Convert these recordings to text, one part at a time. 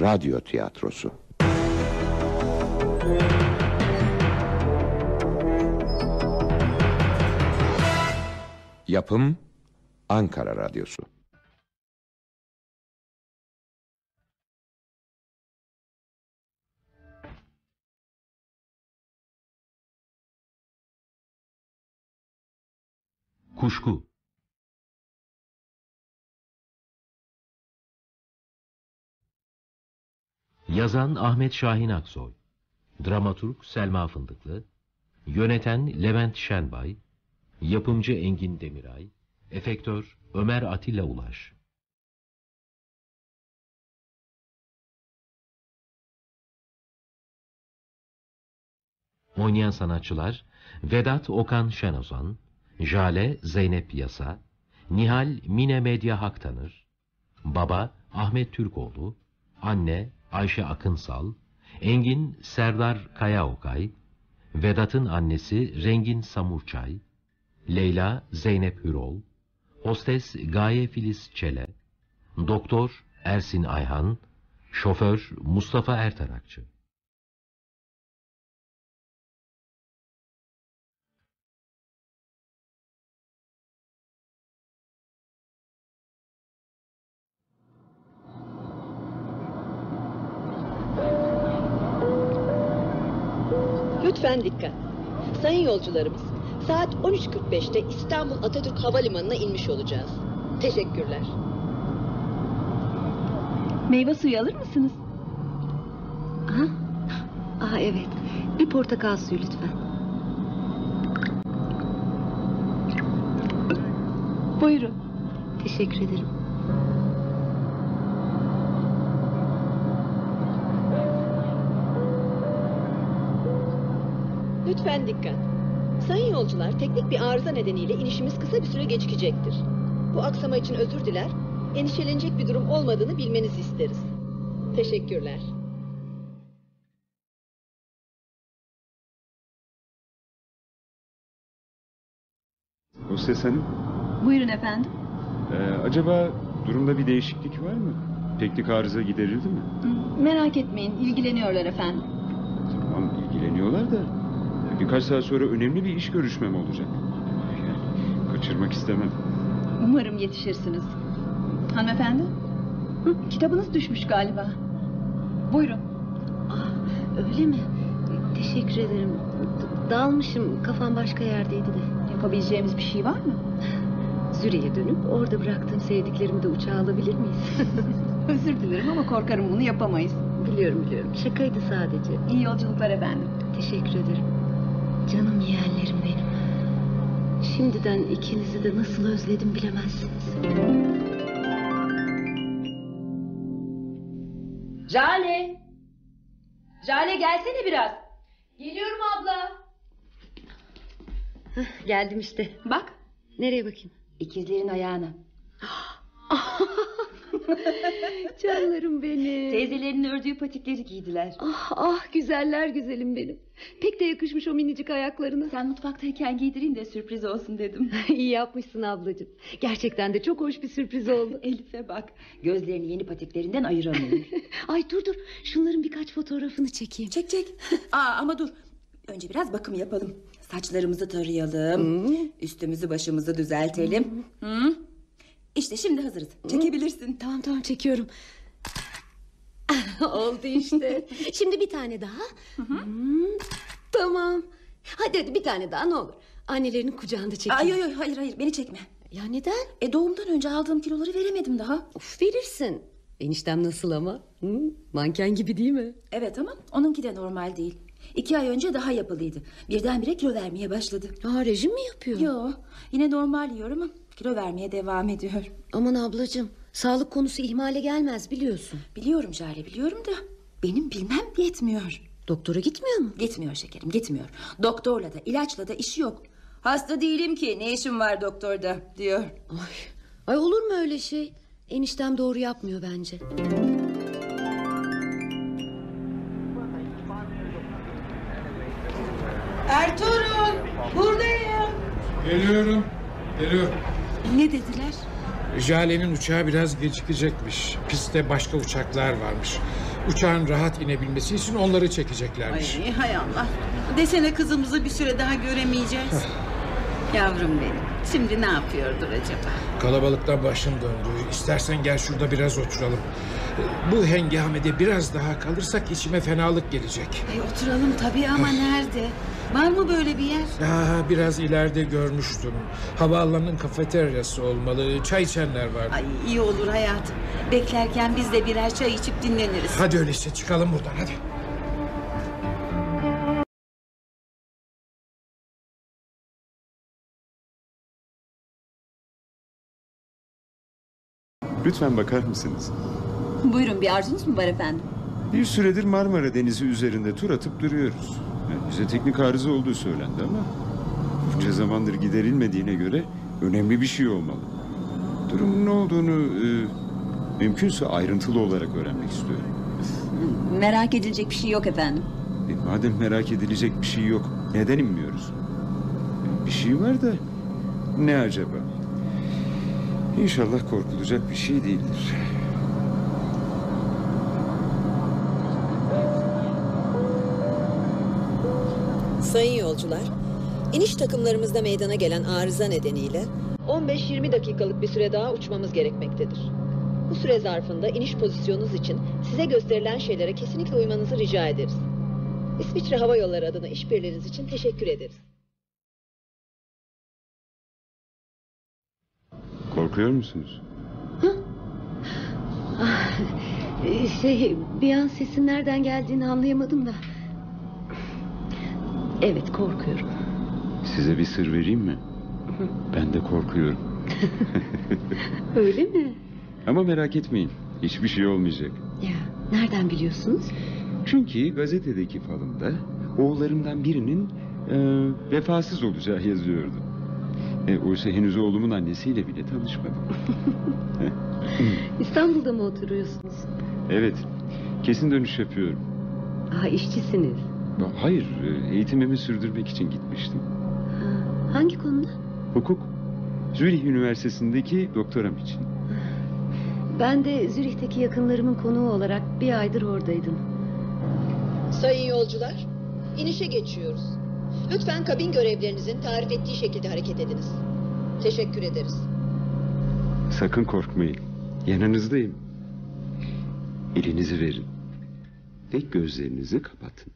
Radyo tiyatrosu. Yapım Ankara Radyosu. Kuşku Yazan Ahmet Şahin Aksoy. Dramaturg Selma Fındıklı. Yöneten Levent Şenbay. Yapımcı Engin Demiray. Efektör Ömer Atilla Ulaş. Oynayan sanatçılar Vedat Okan Şenozan Jale Zeynep Yasa Nihal Mine Medya Haktanır Baba Ahmet Türkoğlu Anne Ayşe Akınsal Engin Serdar Kayaokay Vedat'ın annesi Rengin Samurçay Leyla Zeynep Hürol Hostes Gaye Filiz Çele Doktor Ersin Ayhan Şoför Mustafa Ertarakçı Lütfen dikkat. Sayın yolcularımız, saat 13.45'te İstanbul Atatürk Havalimanı'na inmiş olacağız. Teşekkürler. Meyve suyu alır mısınız? Aha. Aa evet. Bir portakal suyu lütfen. Buyurun. Teşekkür ederim. Lütfen dikkat. Sayın yolcular, teknik bir arıza nedeniyle inişimiz kısa bir süre gecikecektir. Bu aksama için özür diler, endişelenecek bir durum olmadığını bilmenizi isteriz. Teşekkürler. Hostes Hanım, Buyurun efendim. e, acaba durumda bir değişiklik var mı? Teknik arıza giderildi mi? Merak etmeyin, ilgileniyorlar efendim. Tamam ilgileniyorlar da birkaç saat sonra önemli bir iş görüşmem olacak. Kaçırmak istemem. Umarım yetişirsiniz. Hanımefendi? Hı, kitabınız düşmüş galiba. Buyurun. Ah, öyle mi? Teşekkür ederim. D- Dalmışım. Kafam başka yerdeydi de. Yapabileceğimiz bir şey var mı? Züriye dönüp orada bıraktığım sevdiklerimi de uçağa alabilir miyiz? Özür dilerim ama korkarım bunu yapamayız. biliyorum biliyorum. Şakaydı sadece. İyi yolculuklar efendim. Teşekkür ederim. Canım yeğenlerim benim. Şimdiden ikinizi de nasıl özledim bilemezsiniz. Jale. Jale gelsene biraz. Geliyorum abla. Geldim işte. Bak. Nereye bakayım? İkizlerin ayağına. Canlarım benim. Teyzelerinin ördüğü patikleri giydiler. Ah ah güzeller güzelim benim. Pek de yakışmış o minicik ayaklarına. Sen mutfaktayken giydireyim de sürpriz olsun dedim. İyi yapmışsın ablacığım. Gerçekten de çok hoş bir sürpriz oldu. Elif'e bak. Gözlerini yeni patiklerinden ayıramıyor. Ay dur dur şunların birkaç fotoğrafını çekeyim. çek çek. Aa ama dur. Önce biraz bakım yapalım. Saçlarımızı tarayalım. Üstümüzü başımızı düzeltelim. Hı? İşte şimdi hazırız. Çekebilirsin. Tamam tamam çekiyorum. Oldu işte. Şimdi bir tane daha. Hmm, tamam. Hadi hadi bir tane daha ne olur. Annelerinin kucağında çekeyim. Ay ay ay hayır hayır beni çekme. Ya neden? E doğumdan önce aldığım kiloları veremedim daha. Of verirsin. Eniştem nasıl ama? Hı? Manken gibi değil mi? Evet ama onunki de normal değil. İki ay önce daha yapılıydı. Birdenbire kilo vermeye başladı. Aa, rejim mi yapıyor? Yo yine normal yiyor ama kilo vermeye devam ediyor. Aman ablacığım sağlık konusu ihmale gelmez biliyorsun. Biliyorum Jale biliyorum da benim bilmem yetmiyor. Doktora gitmiyor mu? Gitmiyor şekerim gitmiyor. Doktorla da ilaçla da işi yok. Hasta değilim ki ne işim var doktorda diyor. Ay, ay olur mu öyle şey? Eniştem doğru yapmıyor bence. Ertuğrul buradayım. Geliyorum. Geliyorum. Ne dediler? Jale'nin uçağı biraz gecikecekmiş. Pistte başka uçaklar varmış. Uçağın rahat inebilmesi için onları çekeceklermiş. Ay hay Allah. Desene kızımızı bir süre daha göremeyeceğiz. Yavrum benim. Şimdi ne yapıyordur acaba? Kalabalıktan başım döndü. İstersen gel şurada biraz oturalım. Bu hengamede biraz daha kalırsak içime fenalık gelecek. E, oturalım tabii ama nerede? Var mı böyle bir yer? Ya biraz ileride görmüştüm. Havaalanının kafeteryası olmalı. Çay içenler vardı. Ay iyi olur hayatım. Beklerken biz de birer çay içip dinleniriz. Hadi öyleyse çıkalım buradan hadi. Lütfen bakar mısınız? Buyurun bir arzunuz mu var efendim? Bir süredir Marmara Denizi üzerinde tur atıp duruyoruz. Yani bize teknik arıza olduğu söylendi ama... ...bunca zamandır giderilmediğine göre önemli bir şey olmalı. Durumun ne olduğunu e, mümkünse ayrıntılı olarak öğrenmek istiyorum. Merak edilecek bir şey yok efendim. E, madem merak edilecek bir şey yok, neden inmiyoruz? E, bir şey var da ne acaba? İnşallah korkulacak bir şey değildir. Sayın yolcular, iniş takımlarımızda meydana gelen arıza nedeniyle 15-20 dakikalık bir süre daha uçmamız gerekmektedir. Bu süre zarfında iniş pozisyonunuz için size gösterilen şeylere kesinlikle uymanızı rica ederiz. İsviçre Hava Yolları adına işbirliğiniz için teşekkür ederiz. Korkuyor musunuz? Şey bir an sesin nereden geldiğini anlayamadım da. Evet korkuyorum. Size bir sır vereyim mi? Ben de korkuyorum. Öyle mi? Ama merak etmeyin. Hiçbir şey olmayacak. Ya nereden biliyorsunuz? Çünkü gazetedeki falımda oğullarımdan birinin e, vefasız olacağı yazıyordu. E, oysa henüz oğlumun annesiyle bile tanışmadım. İstanbul'da mı oturuyorsunuz? Evet, kesin dönüş yapıyorum. Aa işçisiniz. Hayır, e, eğitimimi sürdürmek için gitmiştim. Ha, hangi konuda? Hukuk, Zürih Üniversitesi'ndeki doktoram için. Ben de Zürih'teki yakınlarımın konuğu olarak bir aydır oradaydım. Sayın yolcular, inişe geçiyoruz. Lütfen kabin görevlerinizin tarif ettiği şekilde hareket ediniz. Teşekkür ederiz. Sakın korkmayın. Yanınızdayım. Elinizi verin. Ve gözlerinizi kapatın.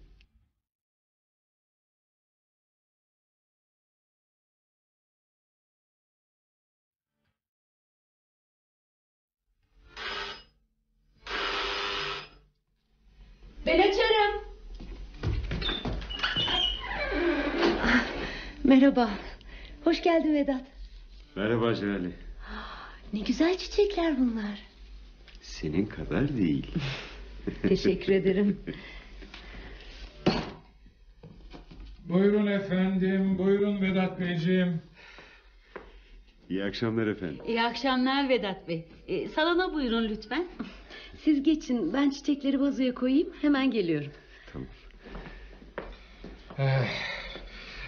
Ben açarım. Merhaba. Hoş geldin Vedat. Merhaba Jale. Ne güzel çiçekler bunlar. Senin kadar değil. Teşekkür ederim. Buyurun efendim, buyurun Vedat Beyciğim. İyi akşamlar efendim. İyi akşamlar Vedat Bey. Ee, salona buyurun lütfen. Siz geçin ben çiçekleri vazoya koyayım hemen geliyorum. Tamam.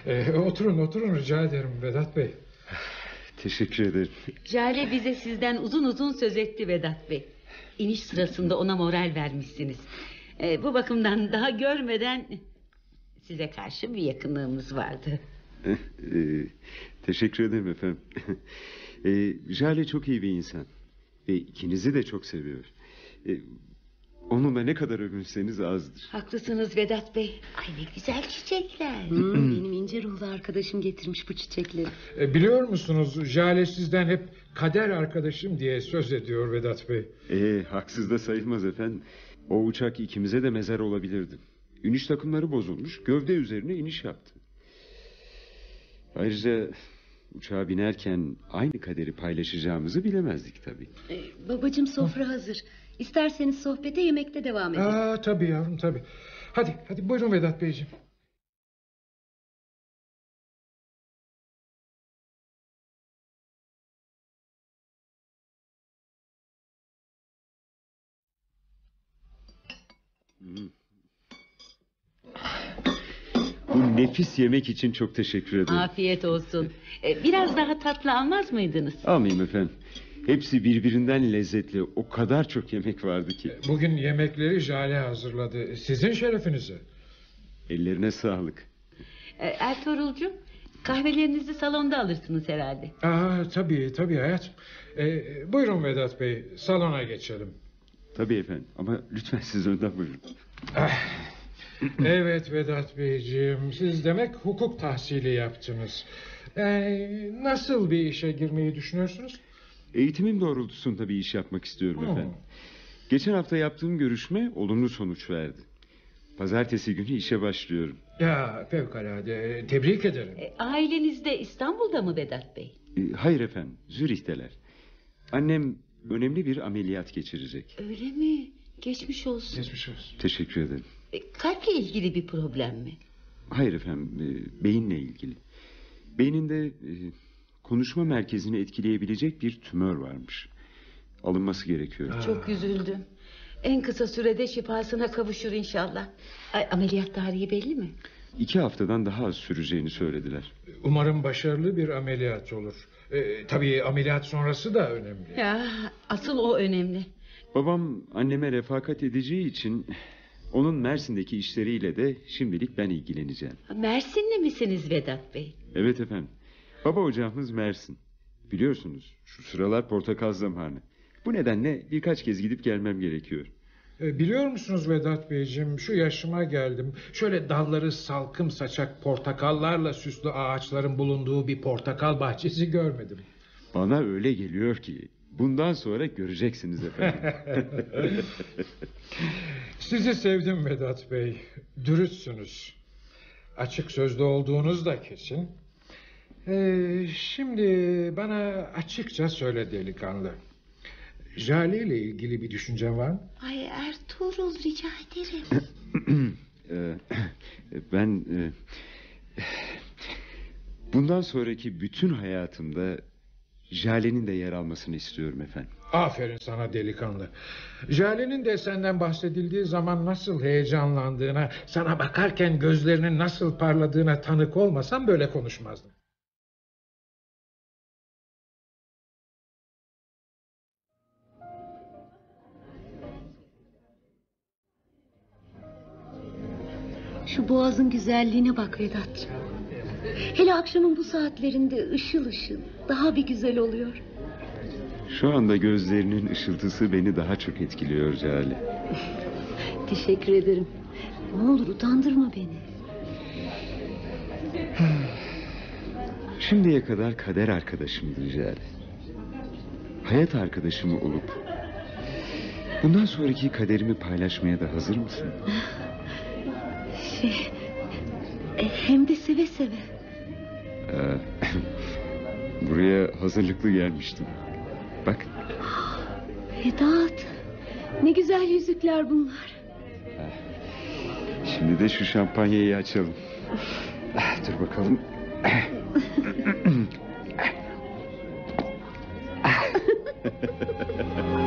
Ee, oturun, oturun rica ederim Vedat Bey. Teşekkür ederim. Jale bize sizden uzun uzun söz etti Vedat Bey. İniş sırasında ona moral vermişsiniz. Ee, bu bakımdan daha görmeden size karşı bir yakınlığımız vardı. Ee, teşekkür ederim efendim. ee, Jale çok iyi bir insan. Ve ikinizi de çok seviyor. Ee, onunla ne kadar övünseniz azdır. Haklısınız Vedat Bey. Ay ne güzel çiçekler. Hmm, benim ince ruhlu arkadaşım getirmiş bu çiçekleri. Ee, biliyor musunuz Jale sizden hep kader arkadaşım diye söz ediyor Vedat Bey. Ee, haksız da sayılmaz efendim. O uçak ikimize de mezar olabilirdi. İniş takımları bozulmuş. Gövde üzerine iniş yaptı. Ayrıca uçağa binerken aynı kaderi paylaşacağımızı bilemezdik tabii. Ee, babacığım sofra hazır. İsterseniz sohbete yemekte devam edelim. Aa, tabii yavrum tabii. Hadi, hadi buyurun Vedat Beyciğim. Bu nefis yemek için çok teşekkür ederim. Afiyet olsun. Ee, biraz daha tatlı almaz mıydınız? Almayayım efendim. Hepsi birbirinden lezzetli. O kadar çok yemek vardı ki. Bugün yemekleri Jale hazırladı. Sizin şerefinize. Ellerine sağlık. Ee, Ertuğrul'cum kahvelerinizi salonda alırsınız herhalde. Aa, tabii tabii hayatım. Ee, buyurun Vedat Bey salona geçelim. Tabii efendim ama lütfen siz önden buyurun. Evet Vedat Beyciğim siz demek hukuk tahsili yaptınız. Ee, nasıl bir işe girmeyi düşünüyorsunuz? Eğitimim doğrultusunda bir iş yapmak istiyorum Hmm. efendim. Geçen hafta yaptığım görüşme olumlu sonuç verdi. Pazartesi günü işe başlıyorum. Ya fevkalade tebrik ederim. Ee, aileniz de İstanbul'da mı Vedat Bey? Ee, Hayır efendim, Zürih'teler. Annem önemli bir ameliyat geçirecek. Öyle mi? Geçmiş olsun. Geçmiş olsun. Teşekkür ederim. Ee, kalple ilgili bir problem mi? Hayır efendim, e, beyinle ilgili. Beyninde e, konuşma merkezini etkileyebilecek bir tümör varmış. Alınması gerekiyor. Çok üzüldüm. En kısa sürede şifasına kavuşur inşallah. Ay, ameliyat tarihi belli mi? İki haftadan daha az süreceğini söylediler. Umarım başarılı bir ameliyat olur. Ee, tabii ameliyat sonrası da önemli. Ya asıl o önemli. Babam anneme refakat edeceği için onun Mersin'deki işleriyle de şimdilik ben ilgileneceğim. Mersinli misiniz Vedat Bey? Evet efendim. Baba ocağımız Mersin. Biliyorsunuz şu sıralar portakal zamanı. Bu nedenle birkaç kez gidip gelmem gerekiyor. Ee, Biliyor musunuz Vedat Beyciğim şu yaşıma geldim. Şöyle dalları salkım saçak portakallarla süslü ağaçların bulunduğu bir portakal bahçesi görmedim. Bana öyle geliyor ki bundan sonra göreceksiniz efendim. Sizi sevdim Vedat Bey. Dürüstsünüz. Açık sözlü olduğunuz da kesin. Ee, şimdi bana açıkça söyle delikanlı. Jale ile ilgili bir düşüncen var mı? Ay Ertuğrul rica ederim. Ee, ben e, bundan sonraki bütün hayatımda Jale'nin de yer almasını istiyorum efendim. Aferin sana delikanlı. Jale'nin de senden bahsedildiği zaman nasıl heyecanlandığına, sana bakarken gözlerinin nasıl parladığına tanık olmasam böyle konuşmazdım. Şu boğazın güzelliğine bak Vedat'cığım. Hele akşamın bu saatlerinde ışıl ışıl daha bir güzel oluyor. Şu anda gözlerinin ışıltısı beni daha çok etkiliyor Jale. Teşekkür ederim. Ne olur utandırma beni. Şimdiye kadar kader arkadaşımdı Jale. Hayat arkadaşımı olup bundan sonraki kaderimi paylaşmaya da hazır mısın? Hem de seve seve. Ee, buraya hazırlıklı gelmiştim. Bak Vedat, ne güzel yüzükler bunlar. şimdi de şu şampanyayı açalım. Dur bakalım.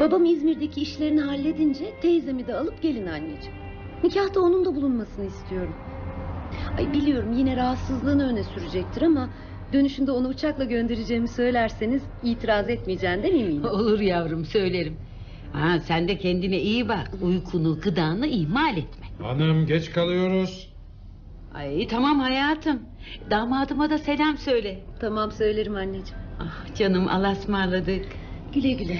Babam İzmir'deki işlerini halledince teyzemi de alıp gelin anneciğim. Nikahta onun da bulunmasını istiyorum. Ay biliyorum yine rahatsızlığını öne sürecektir ama dönüşünde onu uçakla göndereceğimi söylerseniz itiraz etmeyeceğinden eminim. Olur yavrum söylerim. Ha, sen de kendine iyi bak. Uykunu, gıdanı ihmal etme. Hanım geç kalıyoruz. Ay tamam hayatım. Damadıma da selam söyle. Tamam söylerim anneciğim. Ah canım Allah'a ısmarladık. Güle güle.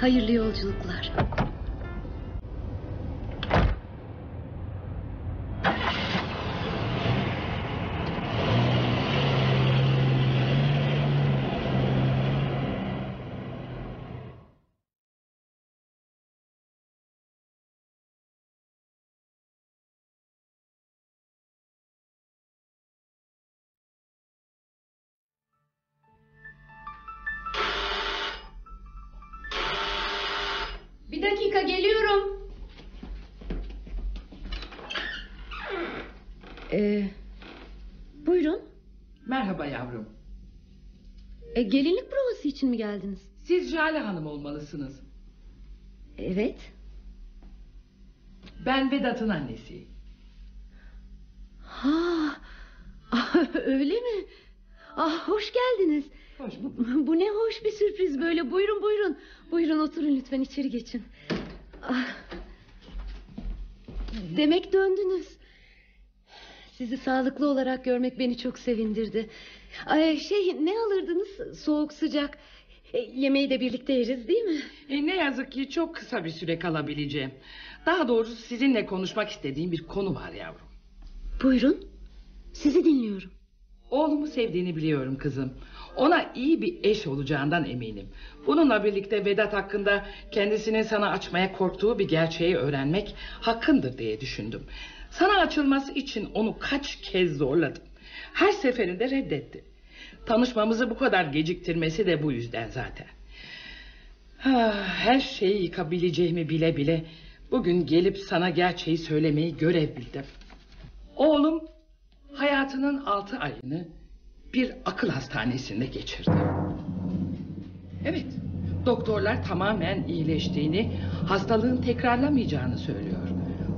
Hayırlı yolculuklar. E, gelinlik provası için mi geldiniz? Siz Jale Hanım olmalısınız. Evet. Ben Vedat'ın annesiyim. Ha, ah, öyle mi? Ah, hoş geldiniz. Hoş Bu, bu ne hoş bir sürpriz böyle. Buyurun buyurun. Buyurun oturun lütfen içeri geçin. Ah. Demek döndünüz. Sizi sağlıklı olarak görmek beni çok sevindirdi. Ay, şey ne alırdınız? Soğuk sıcak. E, yemeği de birlikte yeriz değil mi? E, ne yazık ki çok kısa bir süre kalabileceğim. Daha doğrusu sizinle konuşmak istediğim bir konu var yavrum. Buyurun. Sizi dinliyorum. Oğlumu sevdiğini biliyorum kızım. Ona iyi bir eş olacağından eminim. Bununla birlikte Vedat hakkında kendisinin sana açmaya korktuğu bir gerçeği öğrenmek hakkındır diye düşündüm. Sana açılması için onu kaç kez zorladım. Her seferinde reddetti. Tanışmamızı bu kadar geciktirmesi de bu yüzden zaten. Ah, her şeyi yıkabileceğimi bile bile bugün gelip sana gerçeği söylemeyi görev bildim. Oğlum hayatının altı ayını bir akıl hastanesinde geçirdi. Evet, doktorlar tamamen iyileştiğini, hastalığın tekrarlamayacağını söylüyor.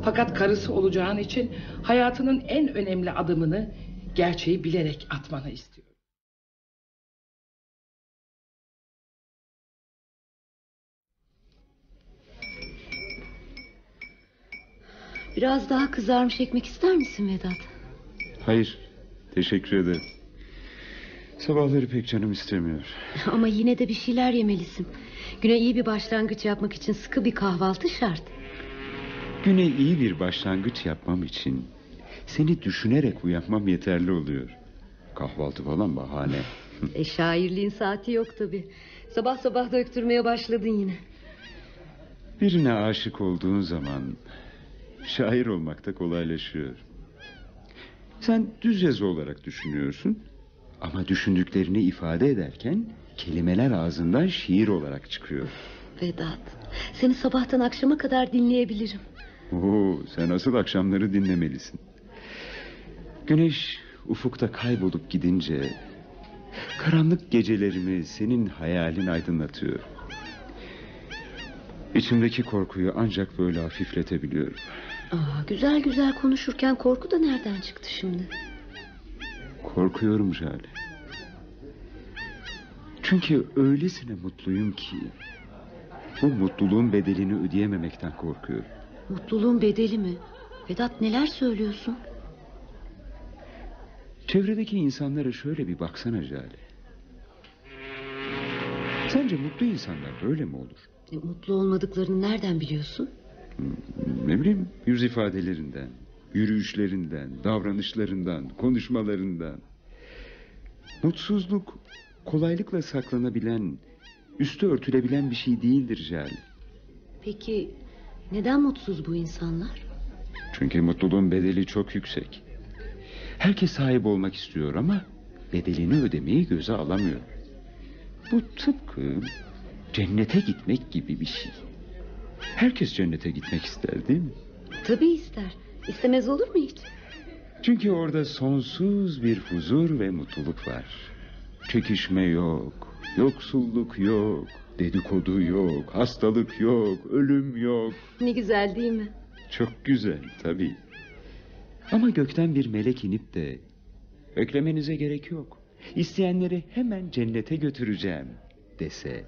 Fakat karısı olacağın için hayatının en önemli adımını gerçeği bilerek atmanı istiyor. Biraz daha kızarmış ekmek ister misin Vedat? Hayır. Teşekkür ederim. Sabahları pek canım istemiyor. Ama yine de bir şeyler yemelisin. Güne iyi bir başlangıç yapmak için sıkı bir kahvaltı şart. Güne iyi bir başlangıç yapmam için seni düşünerek uyanmam yeterli oluyor. Kahvaltı falan bahane. E şairliğin saati yok tabi. Sabah sabah döktürmeye başladın yine. Birine aşık olduğun zaman şair olmak da kolaylaşıyor. Sen düz yazı olarak düşünüyorsun ama düşündüklerini ifade ederken kelimeler ağzından şiir olarak çıkıyor. Vedat, seni sabahtan akşama kadar dinleyebilirim. Oo, sen asıl akşamları dinlemelisin. Güneş ufukta kaybolup gidince karanlık gecelerimi senin hayalin aydınlatıyor. İçimdeki korkuyu ancak böyle hafifletebiliyorum. Aa, güzel güzel konuşurken korku da nereden çıktı şimdi? Korkuyorum Jale. Çünkü öylesine mutluyum ki... ...bu mutluluğun bedelini ödeyememekten korkuyorum. Mutluluğun bedeli mi? Vedat neler söylüyorsun? Çevredeki insanlara şöyle bir baksana Jale. Sence mutlu insanlar böyle mi olur? E, mutlu olmadıklarını nereden biliyorsun? Ne bileyim yüz ifadelerinden, yürüyüşlerinden, davranışlarından, konuşmalarından. Mutsuzluk kolaylıkla saklanabilen, üstü örtülebilen bir şey değildir Jale. Peki neden mutsuz bu insanlar? Çünkü mutluluğun bedeli çok yüksek. Herkes sahip olmak istiyor ama bedelini ödemeyi göze alamıyor. Bu tıpkı cennete gitmek gibi bir şey. Herkes cennete gitmek ister değil mi? Tabii ister. İstemez olur mu hiç? Çünkü orada sonsuz bir huzur ve mutluluk var. Çekişme yok, yoksulluk yok, dedikodu yok, hastalık yok, ölüm yok. Ne güzel değil mi? Çok güzel tabii. Ama gökten bir melek inip de beklemenize gerek yok. İsteyenleri hemen cennete götüreceğim dese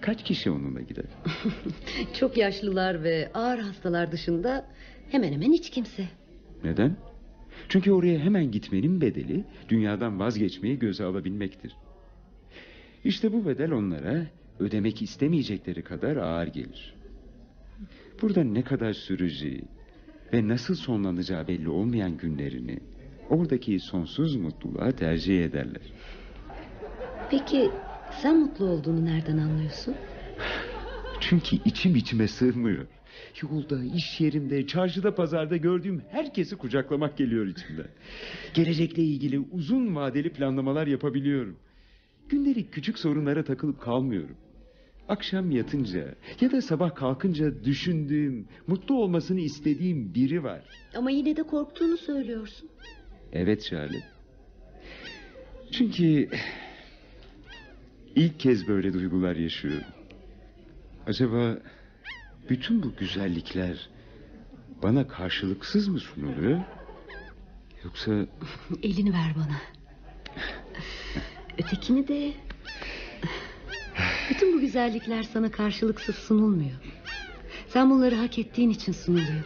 kaç kişi onunla gider? Çok yaşlılar ve ağır hastalar dışında hemen hemen hiç kimse. Neden? Çünkü oraya hemen gitmenin bedeli dünyadan vazgeçmeyi göze alabilmektir. İşte bu bedel onlara ödemek istemeyecekleri kadar ağır gelir. Burada ne kadar süreceği ve nasıl sonlanacağı belli olmayan günlerini oradaki sonsuz mutluluğa tercih ederler. Peki sen mutlu olduğunu nereden anlıyorsun? Çünkü içim içime sığmıyor. Yolda, iş yerimde, çarşıda, pazarda gördüğüm herkesi kucaklamak geliyor içimden. Gelecekle ilgili uzun vadeli planlamalar yapabiliyorum. Gündelik küçük sorunlara takılıp kalmıyorum. Akşam yatınca ya da sabah kalkınca düşündüğüm, mutlu olmasını istediğim biri var. Ama yine de korktuğunu söylüyorsun. Evet Şale. Çünkü ilk kez böyle duygular yaşıyorum. Acaba bütün bu güzellikler bana karşılıksız mı sunuluyor? Yoksa Elini ver bana. Ötekini de... Bütün bu güzellikler sana karşılıksız sunulmuyor. Sen bunları hak ettiğin için sunuluyor.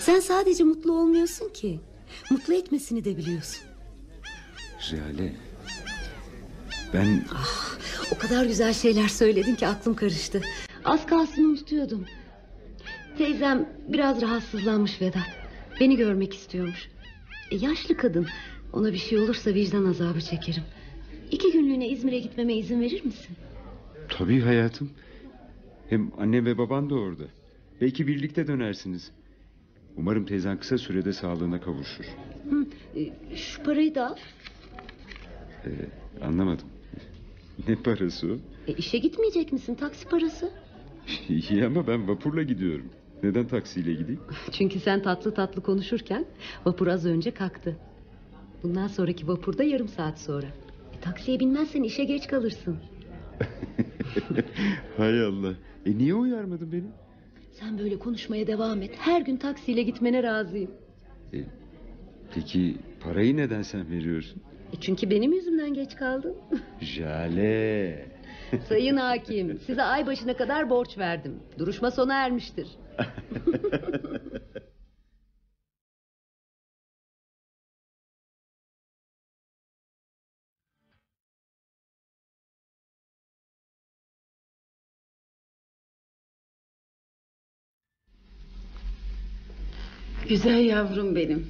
Sen sadece mutlu olmuyorsun ki. Mutlu etmesini de biliyorsun. Jale... Ben O kadar güzel şeyler söyledin ki aklım karıştı. Az kalsın unutuyordum. Teyzem biraz rahatsızlanmış Vedat. Beni görmek istiyormuş. E, yaşlı kadın. Ona bir şey olursa vicdan azabı çekerim. İki günlüğüne İzmir'e gitmeme izin verir misin? Tabii hayatım. Hem anne ve baban da orada. Belki birlikte dönersiniz. Umarım teyzen kısa sürede sağlığına kavuşur. Hı, e, şu parayı da al. Ee, anlamadım. Ne parası o? E, işe gitmeyecek misin? Taksi parası. İyi ama ben vapurla gidiyorum. Neden taksiyle gideyim? Çünkü sen tatlı tatlı konuşurken vapur az önce kalktı. Bundan sonraki vapurda yarım saat sonra. E, taksiye binmezsen işe geç kalırsın. Hay Allah. E niye uyarmadın beni? Sen böyle konuşmaya devam et. Her gün taksiyle gitmene razıyım. E, peki parayı neden sen veriyorsun? E, çünkü benim yüzümden geç kaldın. Jale. Sayın hakim, size ay başına kadar borç verdim. Duruşma sona ermiştir. Güzel yavrum benim.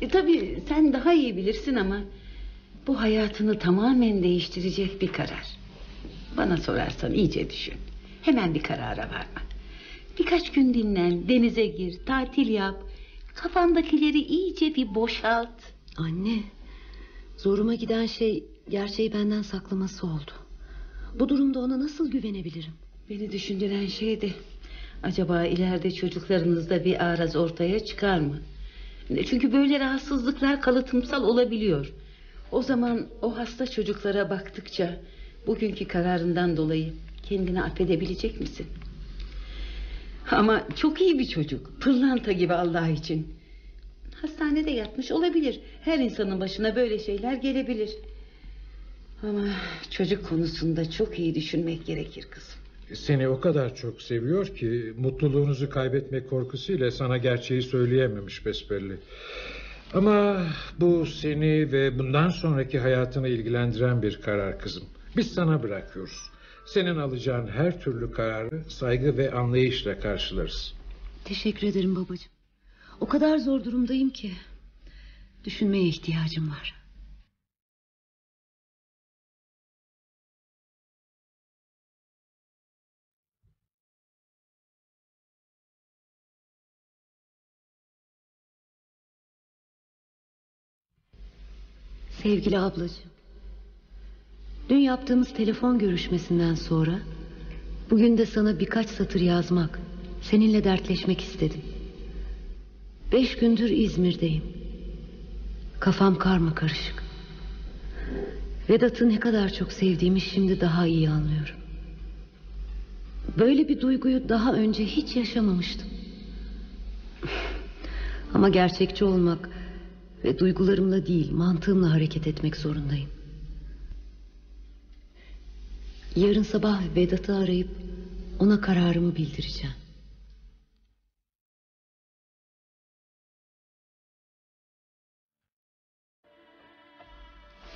E, tabii sen daha iyi bilirsin ama bu hayatını tamamen değiştirecek bir karar. Bana sorarsan iyice düşün. Hemen bir karara varma. Birkaç gün dinlen, denize gir, tatil yap. Kafandakileri iyice bir boşalt. Anne, zoruma giden şey gerçeği benden saklaması oldu. Bu durumda ona nasıl güvenebilirim? Beni düşündüren şey de acaba ileride çocuklarınızda bir araz ortaya çıkar mı? Çünkü böyle rahatsızlıklar kalıtımsal olabiliyor. O zaman o hasta çocuklara baktıkça bugünkü kararından dolayı kendini affedebilecek misin? Ama çok iyi bir çocuk. Pırlanta gibi Allah için. Hastanede yatmış olabilir. Her insanın başına böyle şeyler gelebilir. Ama çocuk konusunda çok iyi düşünmek gerekir kızım. Seni o kadar çok seviyor ki mutluluğunuzu kaybetmek korkusuyla sana gerçeği söyleyememiş besbelli. Ama bu seni ve bundan sonraki hayatını ilgilendiren bir karar kızım. Biz sana bırakıyoruz. Senin alacağın her türlü kararı saygı ve anlayışla karşılarız. Teşekkür ederim babacığım. O kadar zor durumdayım ki. Düşünmeye ihtiyacım var. Sevgili ablacığım. Dün yaptığımız telefon görüşmesinden sonra bugün de sana birkaç satır yazmak, seninle dertleşmek istedim. Beş gündür İzmir'deyim. Kafam karma karışık. Vedat'ı ne kadar çok sevdiğimi şimdi daha iyi anlıyorum. Böyle bir duyguyu daha önce hiç yaşamamıştım. Ama gerçekçi olmak ve duygularımla değil mantığımla hareket etmek zorundayım. Yarın sabah Vedat'ı arayıp ona kararımı bildireceğim.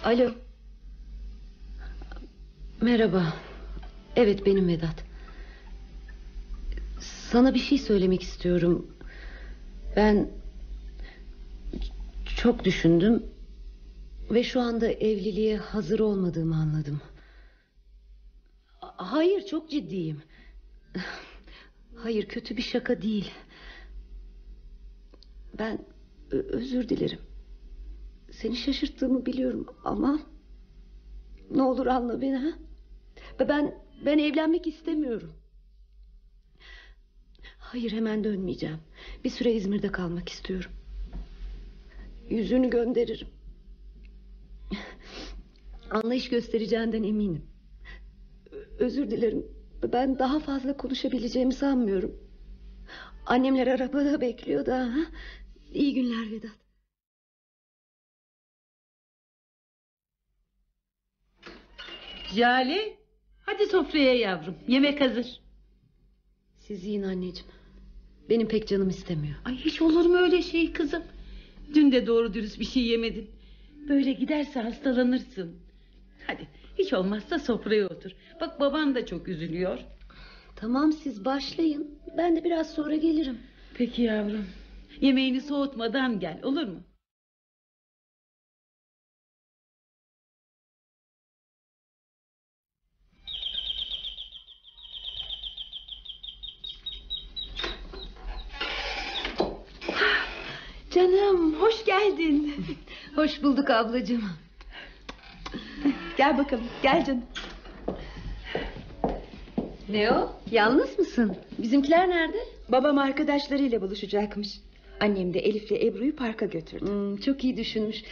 Alo. Merhaba. Evet benim Vedat. Sana bir şey söylemek istiyorum. Ben çok düşündüm ve şu anda evliliğe hazır olmadığımı anladım. Hayır çok ciddiyim. Hayır kötü bir şaka değil. Ben özür dilerim. Seni şaşırttığımı biliyorum ama ne olur anla beni ha. Ben ben evlenmek istemiyorum. Hayır hemen dönmeyeceğim. Bir süre İzmir'de kalmak istiyorum. Yüzünü gönderirim. Anlayış göstereceğinden eminim. Özür dilerim. Ben daha fazla konuşabileceğimi sanmıyorum. Annemler arabada bekliyor da. Ha? İyi günler Vedat. Jale, hadi sofraya yavrum. Yemek hazır. Siz yiyin anneciğim. Benim pek canım istemiyor. Ay hiç olur mu öyle şey kızım? Dün de doğru dürüst bir şey yemedin. Böyle giderse hastalanırsın. Hadi hiç olmazsa sofraya otur. Bak baban da çok üzülüyor. Tamam siz başlayın. Ben de biraz sonra gelirim. Peki yavrum. Yemeğini soğutmadan gel olur mu? Canım hoş geldin. Hoş bulduk ablacığım. Gel bakalım gel canım. Ne o? Yalnız mısın? Bizimkiler nerede? Babam arkadaşlarıyla buluşacakmış. Annem de Elif'le Ebru'yu parka götürdü. Hmm, çok iyi düşünmüş.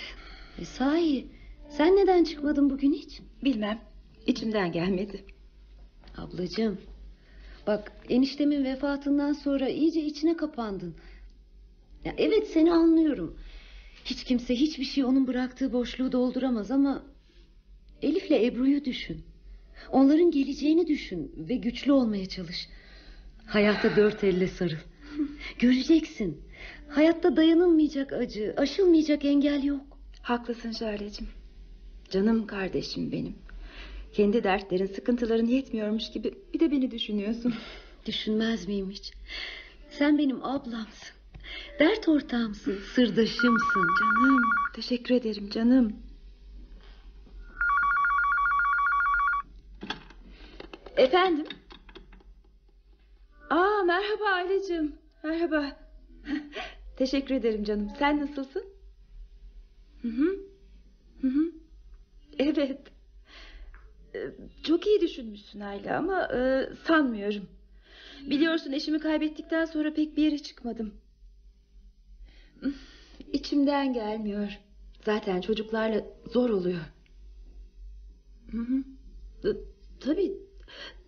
E, sahi sen neden çıkmadın bugün hiç? Bilmem içimden gelmedi. Ablacığım bak eniştemin vefatından sonra iyice içine kapandın. Ya, evet seni anlıyorum. Hiç kimse hiçbir şey onun bıraktığı boşluğu dolduramaz ama... Elif'le Ebru'yu düşün. Onların geleceğini düşün ve güçlü olmaya çalış. Hayata dört elle sarıl. Göreceksin. Hayatta dayanılmayacak acı, aşılmayacak engel yok. Haklısın Jale'cim. Canım kardeşim benim. Kendi dertlerin, sıkıntıların yetmiyormuş gibi bir de beni düşünüyorsun. Düşünmez miyim hiç? Sen benim ablamsın. Dert ortağımsın, sırdaşımsın. Canım, teşekkür ederim canım. Efendim? Aa merhaba Ailecığım. Merhaba. teşekkür ederim canım. Sen nasılsın? Hı hı. Hı hı. Evet. Ee, Çok iyi düşünmüşsün Ayla ama e, sanmıyorum. Biliyorsun eşimi kaybettikten sonra pek bir yere çıkmadım. İçimden gelmiyor. Zaten çocuklarla zor oluyor. Hı hı. Tabii.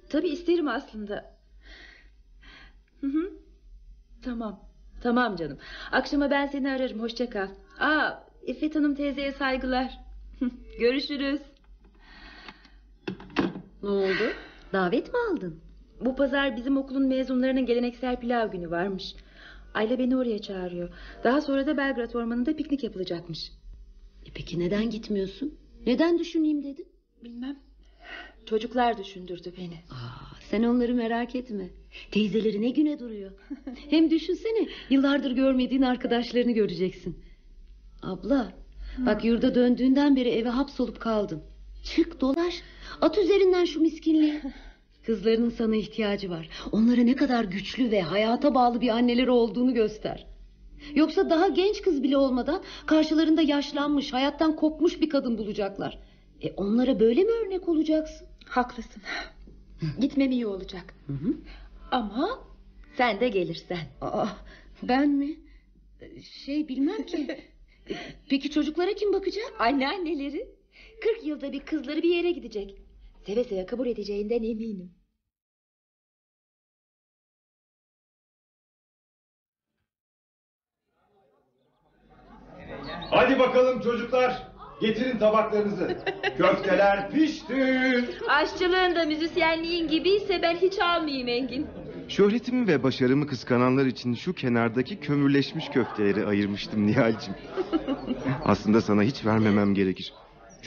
Tabii isterim aslında. Hı hı. Tamam. Tamam canım. Akşama ben seni ararım. Hoşça kal. Aa, İffet Hanım teyzeye saygılar. Görüşürüz. Ne oldu? Davet mi aldın? Bu pazar bizim okulun mezunlarının geleneksel pilav günü varmış. Ayla beni oraya çağırıyor. Daha sonra da Belgrad Ormanı'nda piknik yapılacakmış. E peki neden gitmiyorsun? Neden düşüneyim dedin? Bilmem. Çocuklar düşündürdü beni. Aa, sen onları merak etme. Teyzeleri ne güne duruyor. Hem düşünsene yıllardır görmediğin arkadaşlarını göreceksin. Abla bak yurda döndüğünden beri eve hapsolup kaldın. Çık dolaş at üzerinden şu miskinliği. Kızlarının sana ihtiyacı var. Onlara ne kadar güçlü ve hayata bağlı bir anneleri olduğunu göster. Yoksa daha genç kız bile olmadan karşılarında yaşlanmış, hayattan kopmuş bir kadın bulacaklar. E onlara böyle mi örnek olacaksın? Haklısın. Gitmem iyi olacak. Ama sen de gelirsen. Aa, ben mi? Şey bilmem ki. E, Peki çocuklara kim bakacak? Anneanneleri. 40 yılda bir kızları bir yere gidecek. Seve seve kabul edeceğinden eminim. Hadi bakalım çocuklar. Getirin tabaklarınızı. Köfteler pişti. Aşçılığın da müzisyenliğin gibiyse ben hiç almayayım Engin. Şöhretimi ve başarımı kıskananlar için şu kenardaki kömürleşmiş köfteleri ayırmıştım Nihal'cim. Aslında sana hiç vermemem gerekir.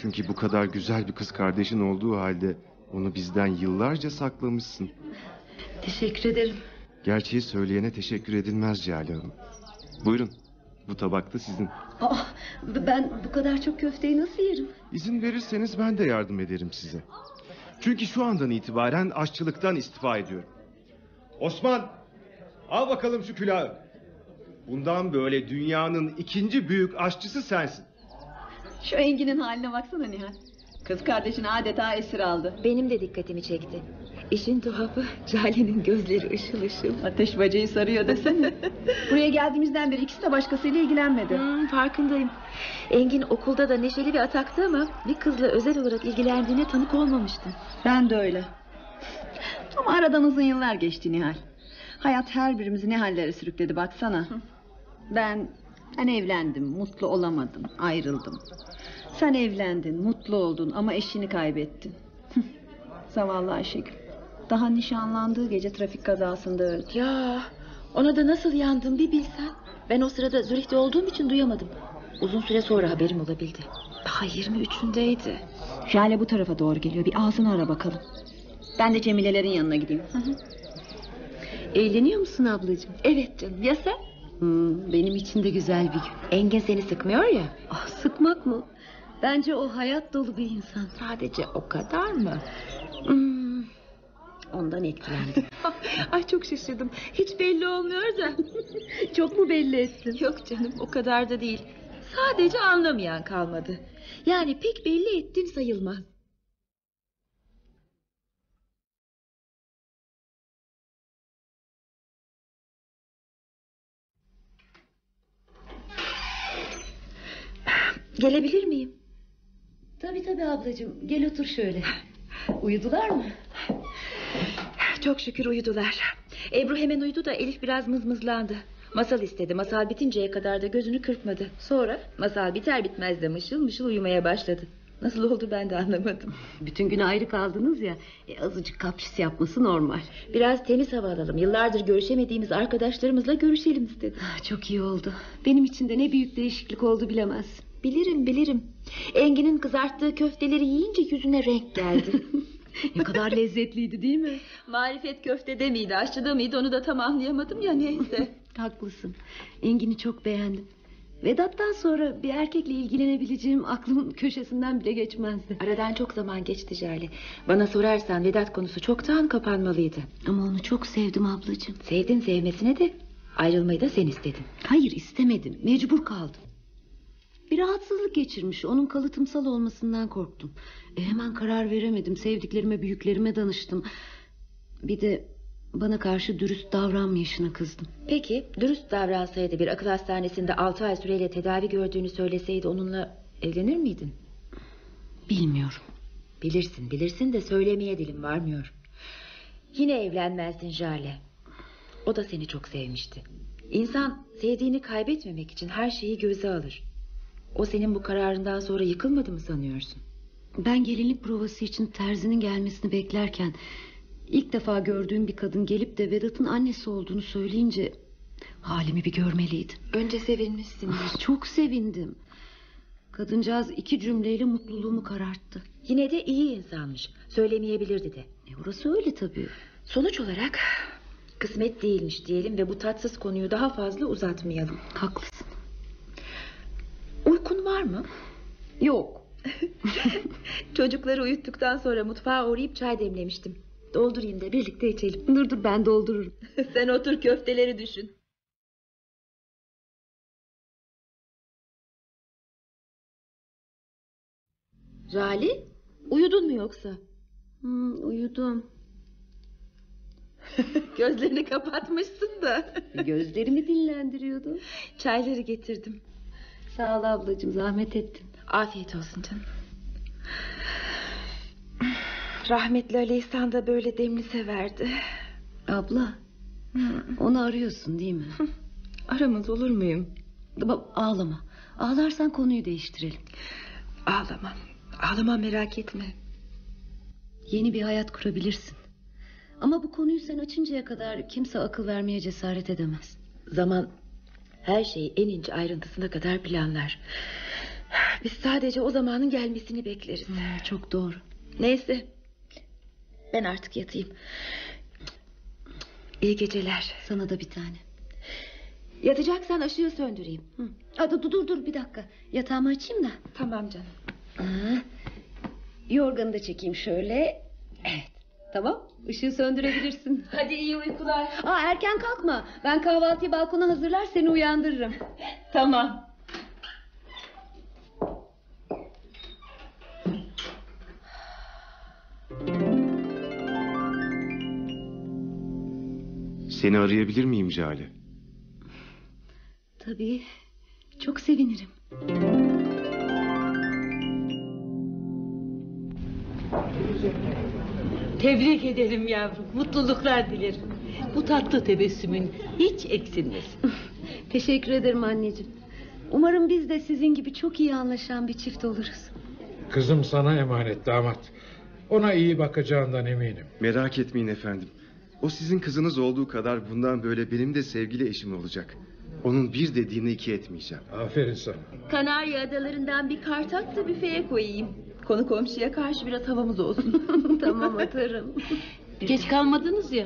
Çünkü bu kadar güzel bir kız kardeşin olduğu halde onu bizden yıllarca saklamışsın. Teşekkür ederim. Gerçeği söyleyene teşekkür edilmez Cale Hanım. Buyurun bu tabak da sizin. Aa, ben bu kadar çok köfteyi nasıl yerim? İzin verirseniz ben de yardım ederim size. Çünkü şu andan itibaren aşçılıktan istifa ediyorum. Osman al bakalım şu külahı. Bundan böyle dünyanın ikinci büyük aşçısı sensin. Şu Engin'in haline baksana Nihal. Kız kardeşini adeta esir aldı. Benim de dikkatimi çekti. İşin tuhafı Jale'nin gözleri ışıl ışıl. Ateş bacayı sarıyor desene. Buraya geldiğimizden beri ikisi de başkasıyla ilgilenmedi. Hmm, farkındayım. Engin okulda da neşeli bir ataktı ama bir kızla özel olarak ilgilendiğine tanık olmamıştım. Ben de öyle. Ama aradan uzun yıllar geçti Nihal. Hayat her birimizi ne hallere sürükledi baksana. Ben ben evlendim, mutlu olamadım, ayrıldım. Sen evlendin, mutlu oldun ama eşini kaybettin. Zavallı Ayşegül. Daha nişanlandığı gece trafik kazasında öldü. Ya ona da nasıl yandım bir bilsen. Ben o sırada Zürih'te olduğum için duyamadım. Uzun süre sonra haberim olabildi. Daha 23'ündeydi. Jale bu tarafa doğru geliyor. Bir ağzını ara bakalım. Ben de Cemilelerin yanına gideyim. Eğleniyor musun ablacığım? Evet canım ya sen? Hmm, benim için de güzel bir gün. Engin seni sıkmıyor ya. Ah, sıkmak mı? Bence o hayat dolu bir insan. Sadece o kadar mı? Hmm, ondan etkilendim. Ay çok şaşırdım. Hiç belli olmuyor da. Çok mu belli ettin? Yok canım o kadar da değil. Sadece anlamayan kalmadı. Yani pek belli ettin sayılmaz. Gelebilir miyim? Tabii tabii ablacığım. Gel otur şöyle. Uyudular mı? Çok şükür uyudular. Ebru hemen uyudu da Elif biraz mızmızlandı. Masal istedi. Masal bitinceye kadar da gözünü kırpmadı. Sonra masal biter bitmez de mışıl mışıl uyumaya başladı. Nasıl oldu ben de anlamadım. Bütün gün ayrı kaldınız ya. E, azıcık kapris yapması normal. Biraz temiz hava alalım. Yıllardır görüşemediğimiz arkadaşlarımızla görüşelim istedim. Ah, Çok iyi oldu. Benim için de ne büyük değişiklik oldu bilemezsin. Bilirim bilirim. Engin'in kızarttığı köfteleri yiyince yüzüne renk geldi. Ne kadar lezzetliydi değil mi? Marifet köftede miydi aşçıda mıydı onu da tam anlayamadım ya neyse. Haklısın. Engin'i çok beğendim. Vedat'tan sonra bir erkekle ilgilenebileceğim aklımın köşesinden bile geçmezdi. Aradan çok zaman geçti Jale. Bana sorarsan Vedat konusu çoktan kapanmalıydı. Ama onu çok sevdim ablacığım. Sevdin sevmesine de ayrılmayı da sen istedin. Hayır istemedim. Mecbur kaldım. Bir rahatsızlık geçirmiş. Onun kalıtımsal olmasından korktum. E, hemen karar veremedim. Sevdiklerime, büyüklerime danıştım. Bir de bana karşı dürüst davranmayışına kızdım. Peki dürüst davransaydı bir akıl hastanesinde altı ay süreyle tedavi gördüğünü söyleseydi onunla evlenir miydin? Bilmiyorum. Bilirsin bilirsin de söylemeye dilim varmıyor. Yine evlenmezdin Jale. O da seni çok sevmişti. İnsan sevdiğini kaybetmemek için her şeyi göze alır. O senin bu kararından sonra yıkılmadı mı sanıyorsun? Ben gelinlik provası için terzinin gelmesini beklerken... ...ilk defa gördüğüm bir kadın gelip de Vedat'ın annesi olduğunu söyleyince... ...halimi bir görmeliydin. Önce sevinmişsindir. Ah, Çok sevindim. Kadıncağız iki cümleyle mutluluğumu kararttı. Yine de iyi insanmış. Söylemeyebilirdi de. E orası öyle tabii. Sonuç olarak kısmet değilmiş diyelim ve bu tatsız konuyu daha fazla uzatmayalım. Haklısın. Uykun var mı? Yok. Çocukları uyuttuktan sonra mutfağa uğrayıp çay demlemiştim. Doldurayım da birlikte içelim. Dur dur ben doldururum. Sen otur köfteleri düşün. Jali, uyudun mu yoksa? Hmm, uyudum. Gözlerini kapatmışsın da. Gözlerimi dinlendiriyordum. Çayları getirdim. Sağ ol ablacığım zahmet ettin. Afiyet olsun canım. Rahmetli Ali İhsan da böyle demli severdi. Abla onu arıyorsun değil mi? Aramız olur muyum? Ağlama. Ağlarsan konuyu değiştirelim. Ağlamam. Ağlamam merak etme. Yeni bir hayat kurabilirsin. Ama bu konuyu sen açıncaya kadar kimse akıl vermeye cesaret edemez. Zaman her şeyi en ince ayrıntısına kadar planlar. Biz sadece o zamanın gelmesini bekleriz. Hmm, çok doğru. Neyse. Ben artık yatayım. İyi geceler. Sana da bir tane. Yatacaksan ışığı söndüreyim. Hı. Hadi dur dur dur bir dakika. Yatağımı açayım da. Tamam canım. Aa, yorganı da çekeyim şöyle. Evet. Tamam. Işığı söndürebilirsin. Hadi iyi uykular. Aa, erken kalkma. Ben kahvaltıyı balkona hazırlar seni uyandırırım. Tamam. Seni arayabilir miyim Jale? Tabii. Çok sevinirim. Tebrik ederim yavrum. Mutluluklar dilerim. Bu tatlı tebessümün hiç eksilmesin. Teşekkür ederim anneciğim. Umarım biz de sizin gibi çok iyi anlaşan bir çift oluruz. Kızım sana emanet damat. Ona iyi bakacağından eminim. Merak etmeyin efendim. O sizin kızınız olduğu kadar bundan böyle benim de sevgili eşim olacak. Onun bir dediğini iki etmeyeceğim. Aferin sana. Kanarya adalarından bir kartak da büfeye koyayım. Konu komşuya karşı biraz havamız olsun. tamam atarım. Geç kalmadınız ya.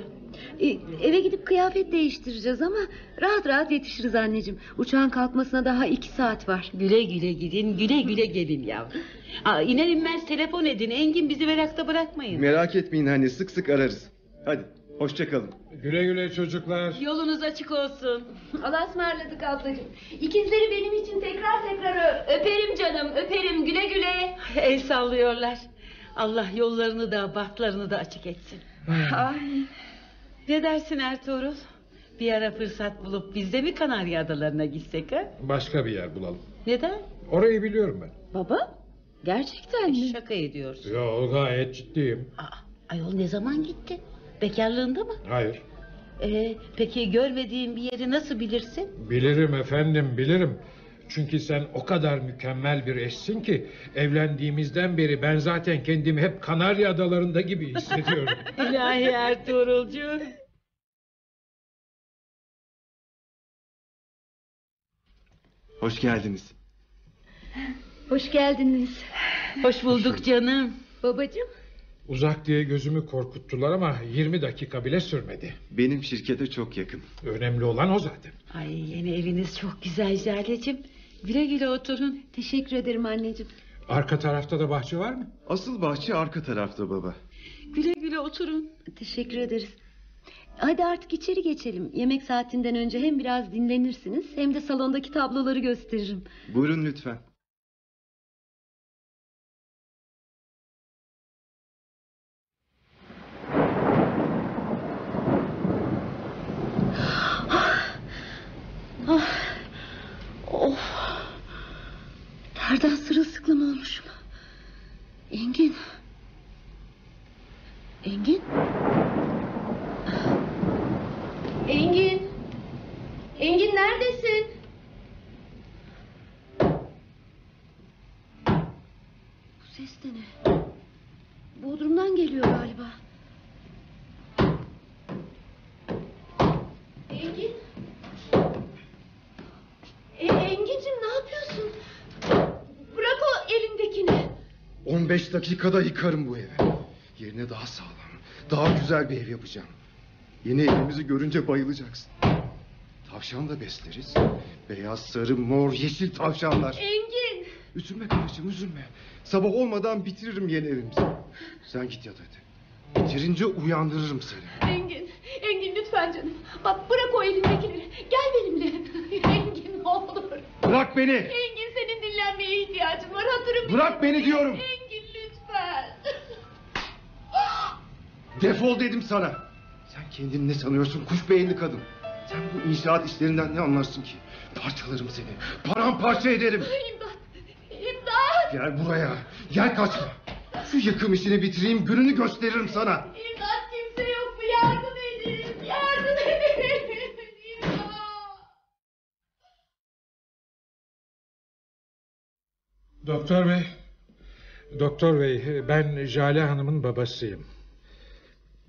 E, eve gidip kıyafet değiştireceğiz ama rahat rahat yetişiriz anneciğim. Uçağın kalkmasına daha iki saat var. Güle güle gidin, güle güle gelin yavrum. Aa, iner inmez telefon edin. Engin bizi merakta bırakmayın. Merak etmeyin anne sık sık ararız. Hadi hoşça kalın. Güle güle çocuklar. Yolunuz açık olsun. Allah'a ısmarladık ablacığım. İkizleri benim için tekrar tekrar öp. öperim canım öperim güle güle. El sallıyorlar. Allah yollarını da bahtlarını da açık etsin. Amin. Ne dersin Ertuğrul? Bir ara fırsat bulup biz de mi Kanarya Adalarına gitsek ha? Başka bir yer bulalım. Neden? Orayı biliyorum ben. Baba? Gerçekten mi? Şaka ediyorsun. Yo gayet ciddiyim. Ayol ne zaman gitti? Bekarlığında mı? Hayır. Ee, peki görmediğin bir yeri nasıl bilirsin? Bilirim efendim bilirim. Çünkü sen o kadar mükemmel bir eşsin ki evlendiğimizden beri ben zaten kendimi hep Kanarya Adalarında gibi hissediyorum. İlahi Ertuğrulcuğum. Hoş geldiniz. Hoş geldiniz. Hoş bulduk canım. Babacığım. Uzak diye gözümü korkuttular ama 20 dakika bile sürmedi. Benim şirkete çok yakın. Önemli olan o zaten. Ay yeni eviniz çok güzel Jale'cim. Güle güle oturun. Teşekkür ederim anneciğim. Arka tarafta da bahçe var mı? Asıl bahçe arka tarafta baba. Güle güle oturun. Teşekkür ederiz. Hadi artık içeri geçelim. Yemek saatinden önce hem biraz dinlenirsiniz hem de salondaki tabloları gösteririm. Buyurun lütfen. Nereden sırılsıklam olmuşum. Engin. Engin. Engin. Engin neredesin? Bu ses de ne? Bodrum'dan geliyor galiba. Engin. E, Engin'cim ne yapıyorsun? Bırak o elindekini. 15 dakikada yıkarım bu evi. Yerine daha sağlam, daha güzel bir ev yapacağım. Yeni evimizi görünce bayılacaksın. Tavşan da besleriz. Beyaz, sarı, mor, yeşil tavşanlar. Engin. Üzülme kardeşim üzülme. Sabah olmadan bitiririm yeni evimizi. Sen git yat hadi. Bitirince uyandırırım seni. Engin, Engin lütfen canım. Bak bırak o elindekileri. Gel benimle. Engin ne olur. Bırak beni. Engin senin dinlenmeye ihtiyacın var. Hatırım Bırak beni diyorum. Engin Defol dedim sana. Sen kendini ne sanıyorsun kuş beyinli kadın. Sen bu inşaat işlerinden ne anlarsın ki? Parçalarım seni. Paramparça ederim. İmdat. İmdat. Gel buraya. Gel kaçma. Şu yıkım işini bitireyim gününü gösteririm sana. İmdat kimse yok mu? Yardım edin. Yardım edin. İmdat. Doktor bey. Doktor bey ben Jale Hanım'ın babasıyım.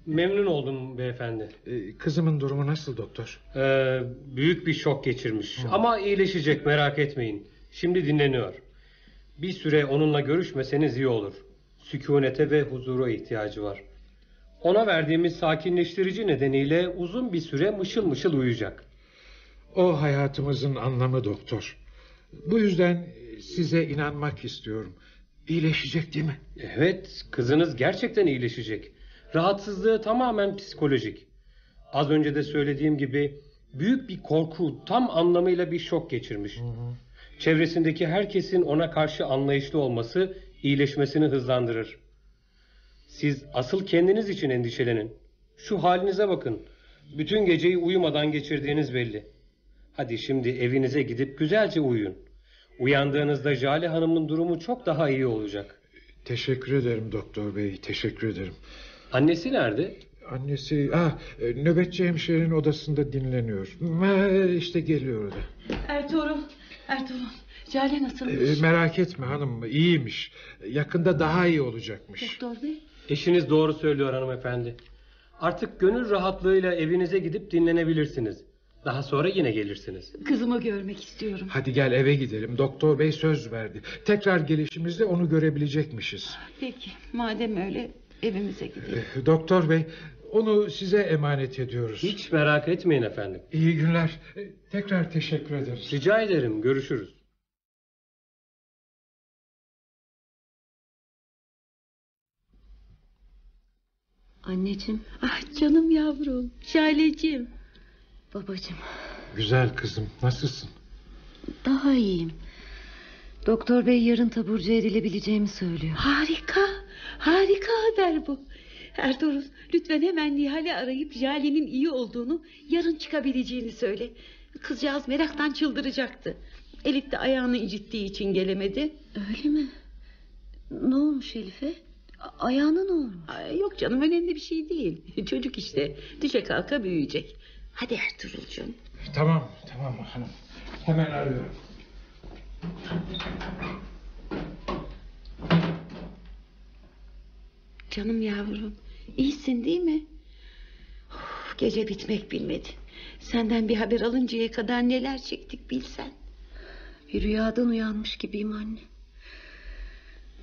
Memnun oldum beyefendi. Ee, Kızımın durumu nasıl doktor? Ee, büyük bir şok geçirmiş. Ama iyileşecek merak etmeyin. Şimdi dinleniyor. Bir süre onunla görüşmeseniz iyi olur. Sükunete ve huzura ihtiyacı var. Ona verdiğimiz sakinleştirici nedeniyle uzun bir süre mışıl mışıl uyuyacak. O hayatımızın anlamı doktor. Bu yüzden size inanmak istiyorum. İyileşecek değil mi? Evet, kızınız gerçekten iyileşecek. Rahatsızlığı tamamen psikolojik. Az önce de söylediğim gibi büyük bir korku, tam anlamıyla bir şok geçirmiş. Çevresindeki herkesin ona karşı anlayışlı olması iyileşmesini hızlandırır. Siz asıl kendiniz için endişelenin. Şu halinize bakın. Bütün geceyi uyumadan geçirdiğiniz belli. Hadi şimdi evinize gidip güzelce uyuyun. Uyandığınızda Jale Hanım'ın durumu çok daha iyi olacak. Teşekkür ederim doktor bey, teşekkür ederim. Annesi nerede? Annesi ah, e, nöbetçi hemşirenin odasında dinleniyor. İşte geliyor da. Ertuğrul, Ertuğrul. Jale nasılmış? E, merak etme hanım iyiymiş. Yakında daha iyi olacakmış. Doktor bey. Eşiniz doğru söylüyor hanımefendi. Artık gönül rahatlığıyla evinize gidip dinlenebilirsiniz. Daha sonra yine gelirsiniz. Kızımı görmek istiyorum. Hadi gel eve gidelim. Doktor bey söz verdi. Tekrar gelişimizde onu görebilecekmişiz. Peki madem öyle evimize gidelim. E, Doktor bey onu size emanet ediyoruz. Hiç merak etmeyin efendim. İyi günler. E, Tekrar teşekkür ederiz. Rica ederim. Görüşürüz. Anneciğim, Ah canım yavrum. Şaleciğim. babacığım. Güzel kızım nasılsın? Daha iyiyim. Doktor bey yarın taburcu edilebileceğimi söylüyor. Harika. Harika haber bu. Ertuğrul lütfen hemen Nihal'i arayıp Jale'nin iyi olduğunu yarın çıkabileceğini söyle. Kızcağız meraktan çıldıracaktı. Elif de ayağını incittiği için gelemedi. Öyle mi? Ne olmuş Elif'e? Ayağına ne olmuş? Ay, yok canım önemli bir şey değil. Çocuk işte düşe kalka büyüyecek. Hadi Ertuğrulcuğum. Tamam tamam hanım. Hemen arıyorum. Canım yavrum iyisin değil mi? Of, gece bitmek bilmedi. Senden bir haber alıncaya kadar neler çektik bilsen. Bir rüyadan uyanmış gibiyim anne.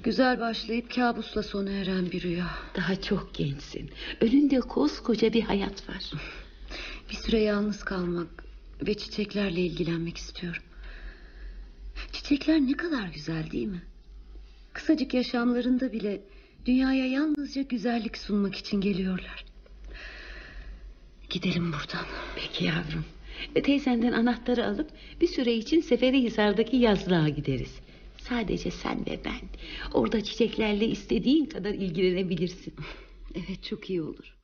Güzel başlayıp kabusla sona eren bir rüya. Daha çok gençsin. Önünde koskoca bir hayat var. Bir süre yalnız kalmak ve çiçeklerle ilgilenmek istiyorum. Çiçekler ne kadar güzel değil mi? Kısacık yaşamlarında bile dünyaya yalnızca güzellik sunmak için geliyorlar. Gidelim buradan. Peki yavrum. E, teyzenden anahtarı alıp bir süre için Seferihisar'daki yazlığa gideriz. Sadece sen ve ben. Orada çiçeklerle istediğin kadar ilgilenebilirsin. Evet çok iyi olur.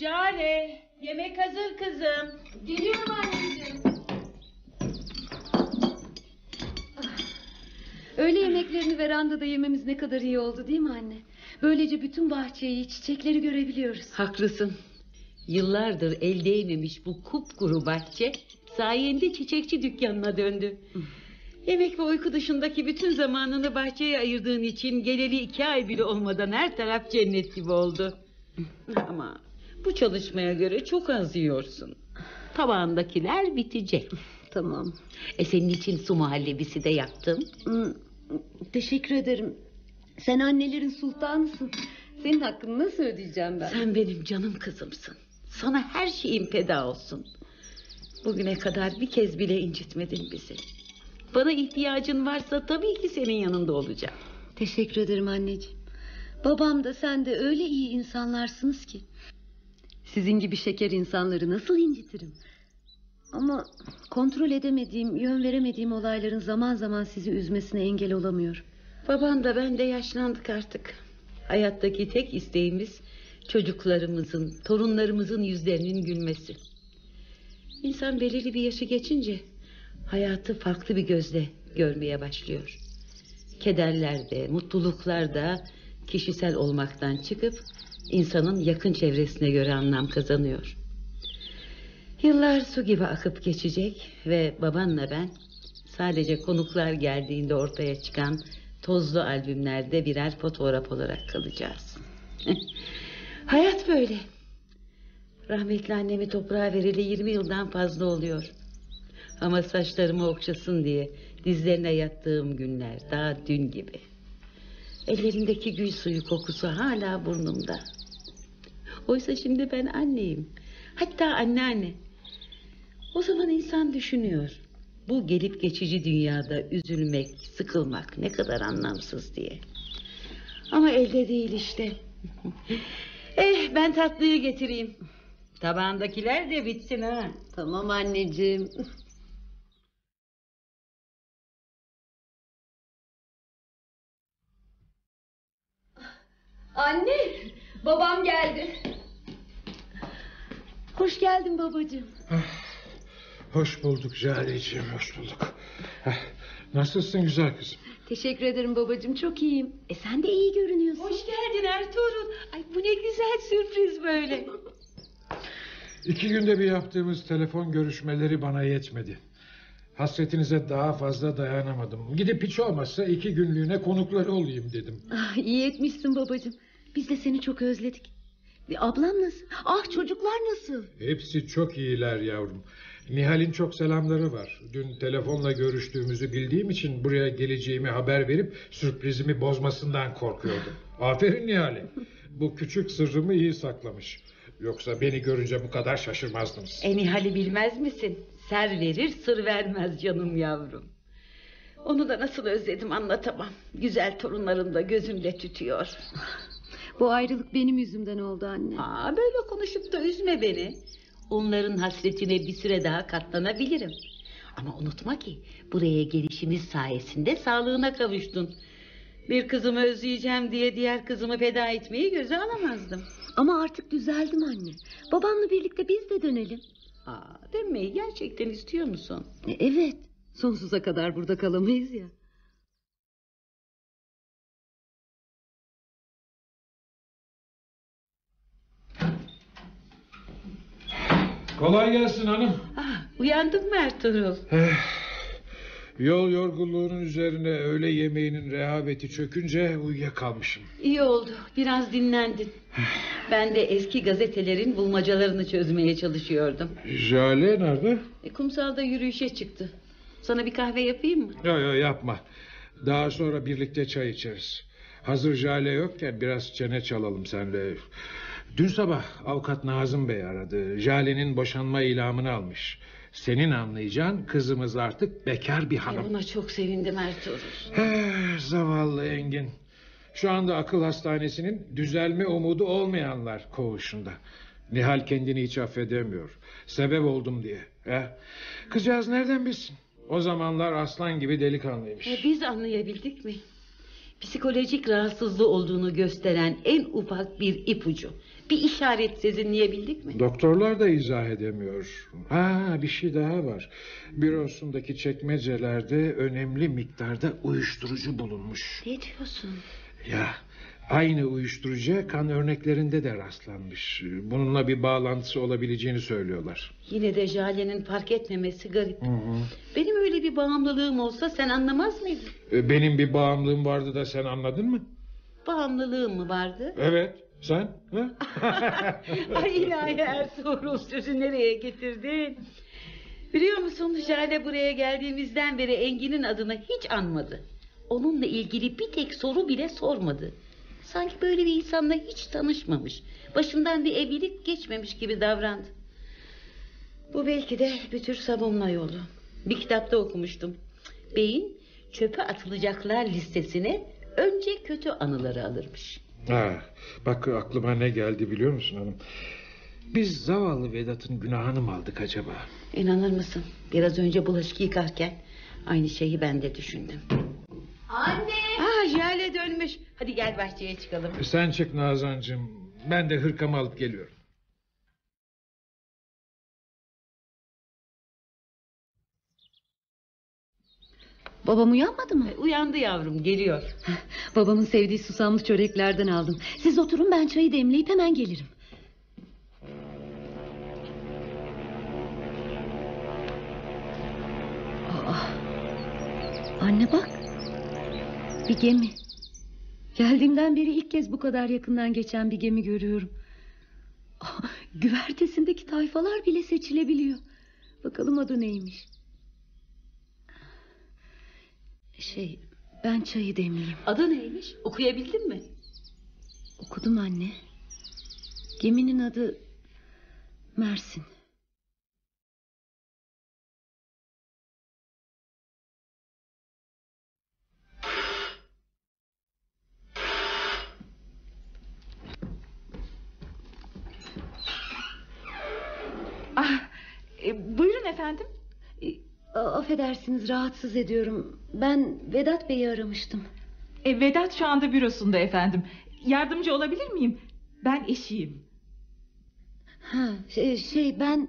Jale, yemek hazır kızım. Geliyorum anneciğim. Öğle yemeklerini verandada yememiz ne kadar iyi oldu değil mi anne? Böylece bütün bahçeyi, çiçekleri görebiliyoruz. Haklısın. Yıllardır el değmemiş bu kupkuru bahçe sayende çiçekçi dükkanına döndü. Yemek ve uyku dışındaki bütün zamanını bahçeye ayırdığın için geleli iki ay bile olmadan her taraf cennet gibi oldu. Ama bu çalışmaya göre çok az yiyorsun. Tabağındakiler bitecek. Tamam. E senin için su muhallebisi de yaptım. Hmm, Teşekkür ederim. Sen annelerin sultanısın. Senin hakkını nasıl ödeyeceğim ben? Sen benim canım kızımsın. Sana her şeyim feda olsun. Bugüne kadar bir kez bile incitmedin bizi. Bana ihtiyacın varsa tabii ki senin yanında olacağım. Teşekkür ederim anneciğim. Babam da sen de öyle iyi insanlarsınız ki. Sizin gibi şeker insanları nasıl incitirim? Ama kontrol edemediğim, yön veremediğim olayların zaman zaman sizi üzmesine engel olamıyorum. Baban da ben de yaşlandık artık. Hayattaki tek isteğimiz çocuklarımızın, torunlarımızın yüzlerinin gülmesi. İnsan belirli bir yaşı geçince hayatı farklı bir gözle görmeye başlıyor. Kederler de, mutluluklar da kişisel olmaktan çıkıp insanın yakın çevresine göre anlam kazanıyor. Yıllar su gibi akıp geçecek ve babanla ben sadece konuklar geldiğinde ortaya çıkan tozlu albümlerde birer fotoğraf olarak kalacağız. Hayat böyle. Rahmetli annemi toprağa vereli 20 yıldan fazla oluyor. Ama saçlarımı okşasın diye dizlerine yattığım günler daha dün gibi. Ellerindeki gül suyu kokusu hala burnumda. Oysa şimdi ben anneyim. Hatta anneanne. O zaman insan düşünüyor. Bu gelip geçici dünyada üzülmek, sıkılmak ne kadar anlamsız diye. Ama elde değil işte. eh ben tatlıyı getireyim. Tabağındakiler de bitsin ha. Tamam anneciğim. Anne, babam geldi. Hoş geldin babacığım. Hoş bulduk Jale'ciğim, hoş bulduk. Heh, Nasılsın güzel kızım? Teşekkür ederim babacığım çok iyiyim. E sen de iyi görünüyorsun. Hoş geldin Ertuğrul. Ay bu ne güzel sürpriz böyle. İki günde bir yaptığımız telefon görüşmeleri bana yetmedi. Hasretinize daha fazla dayanamadım. Gidip hiç olmazsa iki günlüğüne konukları olayım dedim. Ah, iyi etmişsin babacığım. Biz de seni çok özledik. E, ablam nasıl? Ah çocuklar nasıl? Hepsi çok iyiler yavrum. Nihal'in çok selamları var. Dün telefonla görüştüğümüzü bildiğim için buraya geleceğimi haber verip sürprizimi bozmasından korkuyordum. Aferin Nihal'e. Bu küçük sırrımı iyi saklamış. Yoksa beni görünce bu kadar şaşırmazdınız. E Nihal'i bilmez misin? Ser verir sır vermez canım yavrum. Onu da nasıl özledim anlatamam. Güzel torunlarım da gözümde tütüyor. Bu ayrılık benim yüzümden oldu anne. Aa, böyle konuşup da üzme beni. Onların hasretine bir süre daha katlanabilirim. Ama unutma ki buraya gelişimiz sayesinde sağlığına kavuştun. Bir kızımı özleyeceğim diye diğer kızımı feda etmeyi göze alamazdım. Ama artık düzeldim anne. Babamla birlikte biz de dönelim. Aa, dönmeyi gerçekten istiyor musun? E, evet. Sonsuza kadar burada kalamayız ya. Kolay gelsin hanım. Ah, uyandın mı Ertuğrul? Eh, Yol yorgunluğunun üzerine öğle yemeğinin rehaveti çökünce uyuyakalmışım. İyi oldu. Biraz dinlendin. Ben de eski gazetelerin bulmacalarını çözmeye çalışıyordum. Jale nerede? E, kumsalda yürüyüşe çıktı. Sana bir kahve yapayım mı? Yok yok yapma. Daha sonra birlikte çay içeriz. Hazır Jale yokken biraz çene çalalım senle. Dün sabah avukat Nazım Bey aradı. Jale'nin boşanma ilamını almış. Senin anlayacağın kızımız artık bekar bir hanım. buna çok sevindim Ertuğrul. Eh, zavallı Engin. Şu anda akıl hastanesinin düzelme umudu olmayanlar koğuşunda. Nihal kendini hiç affedemiyor. Sebep oldum diye. Eh. Kızcağız nereden bilsin? O zamanlar aslan gibi delikanlıymış. E, biz anlayabildik mi? Psikolojik rahatsızlığı olduğunu gösteren en ufak bir ipucu. Bir işaret sezinleyebildik mi? Doktorlar da izah edemiyor. Ha bir şey daha var. Bürosundaki çekmecelerde önemli miktarda uyuşturucu bulunmuş. Ne diyorsun? Ya aynı uyuşturucuya kan örneklerinde de rastlanmış. Bununla bir bağlantısı olabileceğini söylüyorlar. Yine de Jale'nin fark etmemesi garip. Benim öyle bir bağımlılığım olsa sen anlamaz mıydın? E, Benim bir bağımlılığım vardı da sen anladın mı? Bağımlılığım mı vardı? Evet. Sen? Ay ilahi Ertuğrul sözü nereye getirdin? Biliyor musun Jale buraya geldiğimizden beri Engin'in adını hiç anmadı. Onunla ilgili bir tek soru bile sormadı. Sanki böyle bir insanla hiç tanışmamış. Başından bir evlilik geçmemiş gibi davrandı. Bu belki de bir tür savunma yolu. Bir kitapta okumuştum. Beyin çöpe atılacaklar listesine önce kötü anıları alırmış. Ha, bak aklıma ne geldi biliyor musun hanım? Biz zavallı Vedat'ın günahını mı aldık acaba? İnanır mısın? Biraz önce bulaşık yıkarken aynı şeyi ben de düşündüm. Anne. Aa Jale dönmüş. Hadi gel bahçeye çıkalım. Sen çık Nazancığım. Ben de hırkamı alıp geliyorum. Babam uyanmadı mı? Uyandı yavrum geliyor. Babamın sevdiği susamlı çöreklerden aldım. Siz oturun ben çayı demleyip hemen gelirim. Aa, anne bak. Bir gemi. Geldiğimden beri ilk kez bu kadar yakından geçen bir gemi görüyorum. Aa, güvertesindeki tayfalar bile seçilebiliyor. Bakalım adı neymiş. Şey ben çayı demleyeyim. Adı neymiş? Okuyabildin mi? Okudum anne. Geminin adı Mersin. Ah, e, buyurun efendim. E, affedersiniz rahatsız ediyorum. Ben Vedat Bey'i aramıştım. E, Vedat şu anda bürosunda efendim. Yardımcı olabilir miyim? Ben eşiyim. Ha, şey, şey ben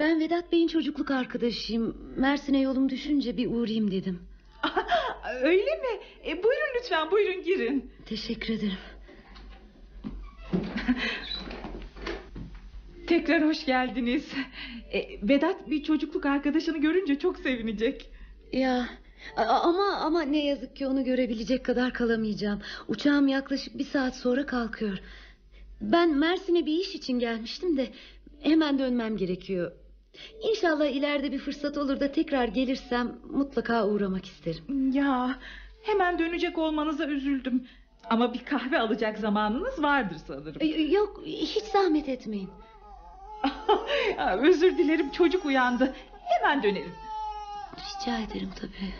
Ben Vedat Bey'in çocukluk arkadaşıyım. Mersin'e yolum düşünce bir uğrayayım dedim. Öyle mi? E, buyurun lütfen buyurun girin. Teşekkür ederim. Tekrar hoş geldiniz. E, Vedat bir çocukluk arkadaşını görünce çok sevinecek. Ya ama ama ne yazık ki onu görebilecek kadar kalamayacağım. Uçağım yaklaşık bir saat sonra kalkıyor. Ben Mersin'e bir iş için gelmiştim de hemen dönmem gerekiyor. İnşallah ileride bir fırsat olur da tekrar gelirsem mutlaka uğramak isterim. Ya hemen dönecek olmanıza üzüldüm. Ama bir kahve alacak zamanınız vardır sanırım. Yok hiç zahmet etmeyin. Özür dilerim çocuk uyandı. Hemen dönerim. Rica ederim tabii.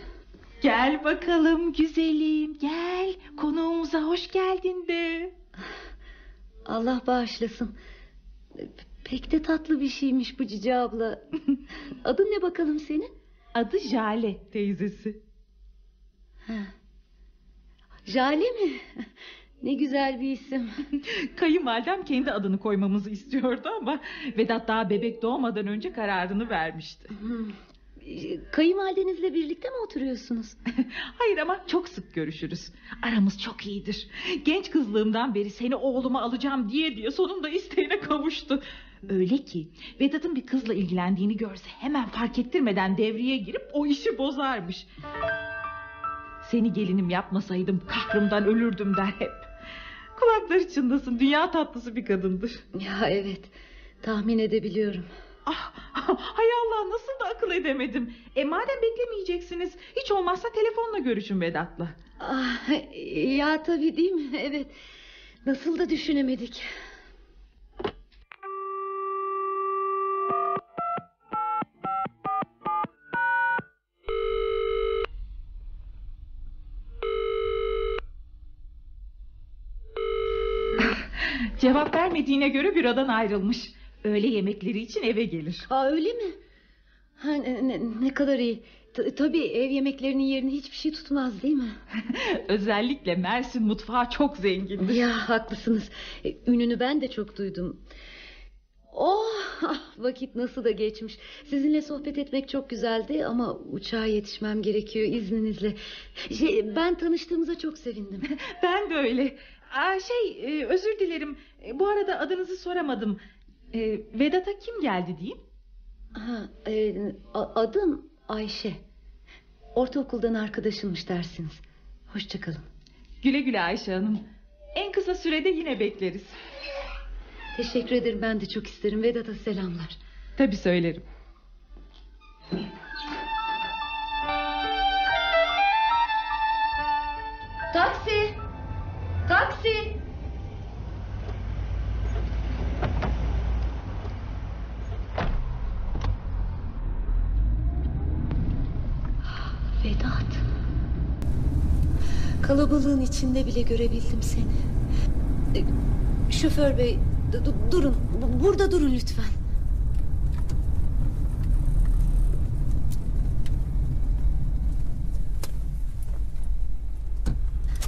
Gel bakalım güzelim gel. Konuğumuza hoş geldin de. Allah bağışlasın. Pek de tatlı bir şeymiş bu cici abla. Adın ne bakalım senin? Adı Jale teyzesi. Ha. Jale mi? Ne güzel bir isim. Kayınvalidem kendi adını koymamızı istiyordu ama Vedat daha bebek doğmadan önce kararını vermişti. Kayınvalidenizle birlikte mi oturuyorsunuz? Hayır ama çok sık görüşürüz. Aramız çok iyidir. Genç kızlığımdan beri seni oğluma alacağım diye diye sonunda isteğine kavuştu. Öyle ki Vedat'ın bir kızla ilgilendiğini görse hemen fark ettirmeden devreye girip o işi bozarmış. Seni gelinim yapmasaydım kahrımdan ölürdüm der hep. Kulakları çınlasın dünya tatlısı bir kadındır. Ya evet tahmin edebiliyorum. Ah, hay Allah nasıl da akıl edemedim. E madem beklemeyeceksiniz hiç olmazsa telefonla görüşün Vedat'la. Ah, ya tabii değil mi? Evet. Nasıl da düşünemedik. Cevap vermediğine göre bürodan ayrılmış. Öğle yemekleri için eve gelir. Aa öyle mi? Ha, ne, ne, ne kadar iyi. T- tabii ev yemeklerinin yerini hiçbir şey tutmaz değil mi? Özellikle Mersin mutfağı çok zengindir. Ya haklısınız. E, Ününü ben de çok duydum. Oh ah, vakit nasıl da geçmiş. Sizinle sohbet etmek çok güzeldi ama uçağa yetişmem gerekiyor izninizle. Şey, ben tanıştığımıza çok sevindim. ben de öyle. Aa, şey e, özür dilerim. E, bu arada adınızı soramadım. E, Vedat'a kim geldi diyeyim? Ha, e, a- adım Ayşe. Ortaokuldan arkadaşımmış dersiniz. Hoşçakalın. Güle güle Ayşe Hanım. En kısa sürede yine bekleriz. Teşekkür ederim ben de çok isterim. Vedat'a selamlar. Tabii söylerim. Taksi! Vedat. Kalabalığın içinde bile görebildim seni. E, Şoför bey durun. Bu- Burada durun lütfen.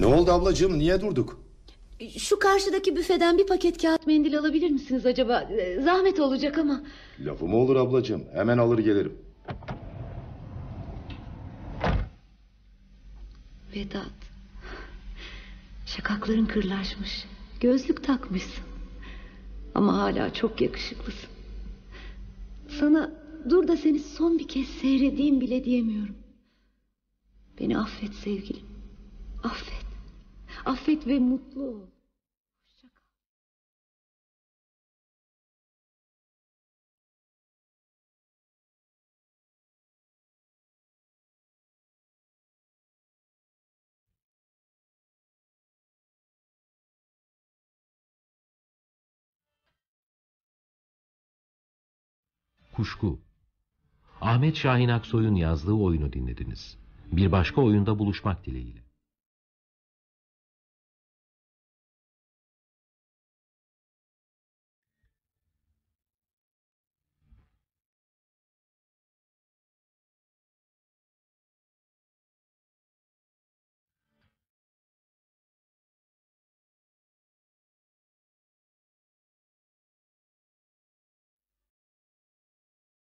Ne oldu ablacığım niye durduk? Şu karşıdaki büfeden bir paket kağıt mendil alabilir misiniz acaba? E, Zahmet olacak ama. Lafı mı olur ablacığım hemen alır gelirim. Vedat. Şakakların kırlaşmış. Gözlük takmışsın. Ama hala çok yakışıklısın. Sana dur da seni son bir kez seyredeyim bile diyemiyorum. Beni affet sevgilim. Affet. Affet ve mutlu ol. Kuşku Ahmet Şahin Aksoy'un yazdığı oyunu dinlediniz. Bir başka oyunda buluşmak dileğiyle.